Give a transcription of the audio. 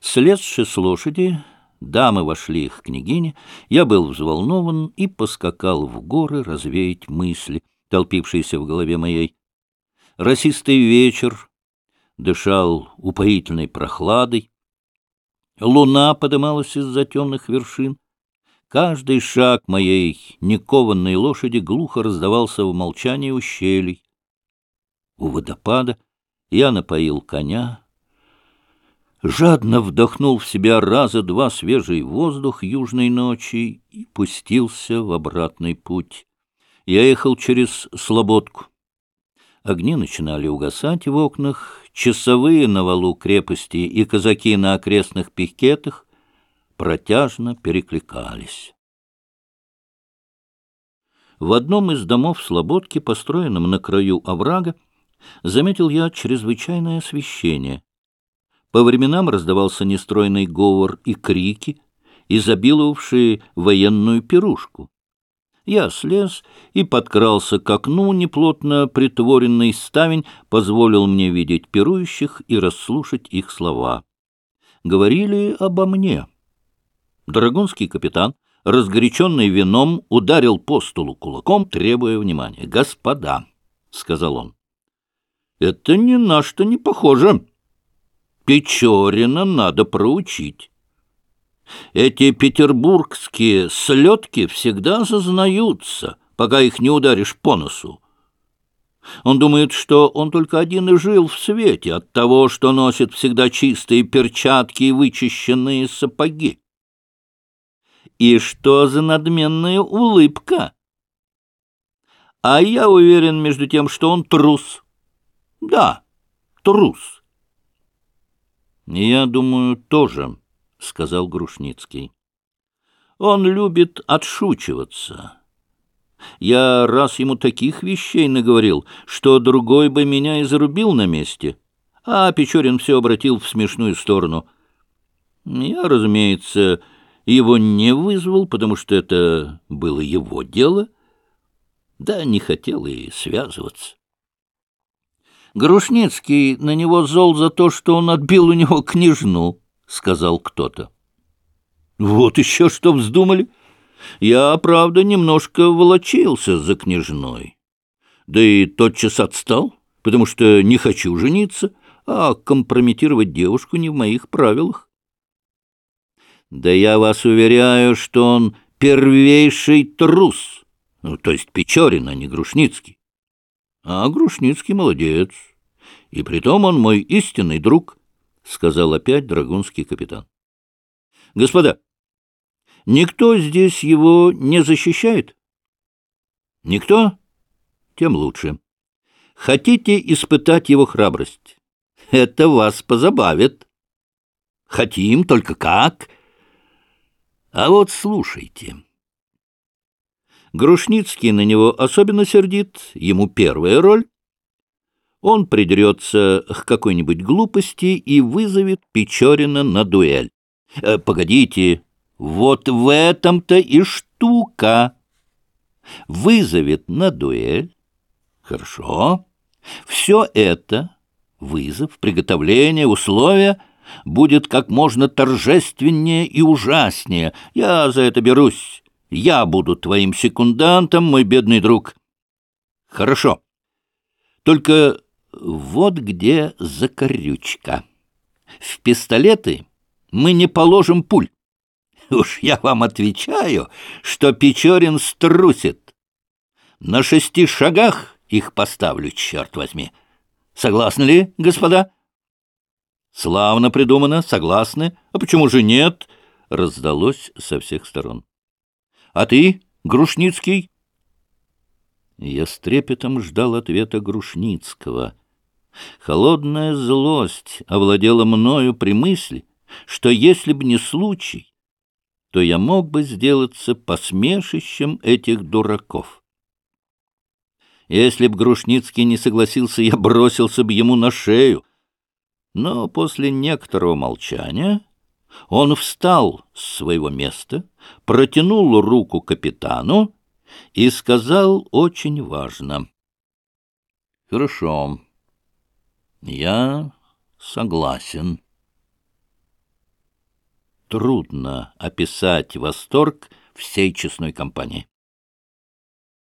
Слезши с лошади, дамы вошли к княгине, я был взволнован и поскакал в горы развеять мысли, толпившиеся в голове моей. Росистый вечер дышал упоительной прохладой, луна подымалась из-за темных вершин, Каждый шаг моей некованной лошади глухо раздавался в молчании ущелий. У водопада я напоил коня, жадно вдохнул в себя раза два свежий воздух южной ночи и пустился в обратный путь. Я ехал через Слободку. Огни начинали угасать в окнах, часовые на валу крепости и казаки на окрестных пикетах протяжно перекликались. В одном из домов Слободки, построенном на краю оврага, заметил я чрезвычайное освещение. По временам раздавался нестройный говор и крики, изобиловавшие военную пирушку. Я слез и подкрался к окну, неплотно притворенный ставень позволил мне видеть пирующих и расслушать их слова. Говорили обо мне. Драгунский капитан, разгоряченный вином, ударил по столу кулаком, требуя внимания. «Господа», — сказал он, — «это ни на что не похоже. Печорина надо проучить. Эти петербургские слетки всегда зазнаются, пока их не ударишь по носу. Он думает, что он только один и жил в свете от того, что носит всегда чистые перчатки и вычищенные сапоги. И что за надменная улыбка? А я уверен, между тем, что он трус. Да, трус. Я думаю, тоже, — сказал Грушницкий. Он любит отшучиваться. Я раз ему таких вещей наговорил, что другой бы меня и зарубил на месте. А Печорин все обратил в смешную сторону. Я, разумеется, его не вызвал, потому что это было его дело, да не хотел и связываться. Грушницкий на него зол за то, что он отбил у него княжну, — сказал кто-то. Вот еще что вздумали. Я, правда, немножко волочился за княжной. Да и тотчас отстал, потому что не хочу жениться, а компрометировать девушку не в моих правилах. Да я вас уверяю, что он первейший трус. Ну, то есть Печорин, а не Грушницкий. А Грушницкий молодец. И притом он мой истинный друг, — сказал опять драгунский капитан. Господа, никто здесь его не защищает? Никто? Тем лучше. Хотите испытать его храбрость? Это вас позабавит. Хотим, только как? — а вот слушайте. Грушницкий на него особенно сердит, ему первая роль. Он придерется к какой-нибудь глупости и вызовет Печорина на дуэль. Э, погодите, вот в этом-то и штука. Вызовет на дуэль. Хорошо. Все это, вызов, приготовление, условия — будет как можно торжественнее и ужаснее. Я за это берусь. Я буду твоим секундантом, мой бедный друг. Хорошо. Только вот где закорючка. В пистолеты мы не положим пуль. Уж я вам отвечаю, что Печорин струсит. На шести шагах их поставлю, черт возьми. Согласны ли, господа? Славно придумано, согласны. А почему же нет? Раздалось со всех сторон. А ты, Грушницкий? Я с трепетом ждал ответа Грушницкого. Холодная злость овладела мною при мысли, что если б не случай, то я мог бы сделаться посмешищем этих дураков. Если б Грушницкий не согласился, я бросился бы ему на шею, но после некоторого молчания он встал с своего места, протянул руку капитану и сказал очень важно. — Хорошо, я согласен. Трудно описать восторг всей честной компании.